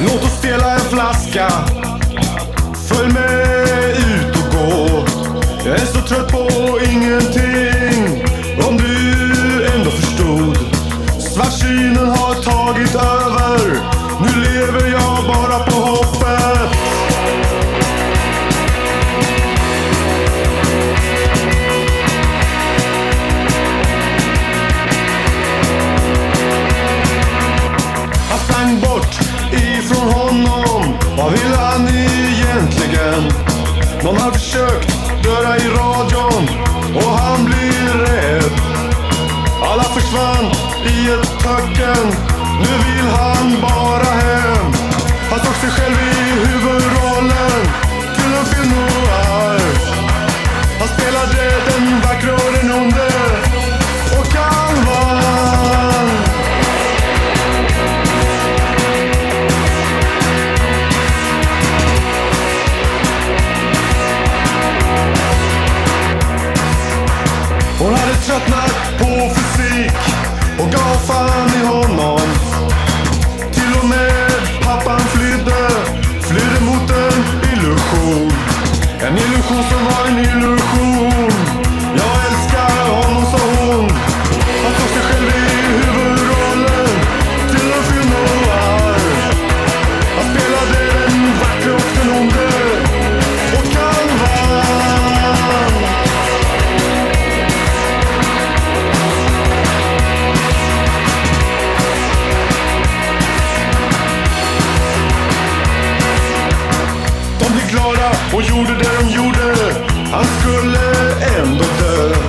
Låt oss dela en flaska. Följ med ut och gå. Jag är så trött på ingenting. Om du ändå förstod. Svartsynen har tagit över. Nu lever jag egentligen? Någon har försökt döda i radion och han blir rädd. Alla försvann i ett töcken. Nu vill han bara hem. Han såg sig själv tröttnar tröttnat på fysik och gav fan i honom. Till och med pappan flydde, flydde mot en illusion. En illusion som var en illusion. de blev glada och gjorde det de gjorde. Han skulle ändå dö.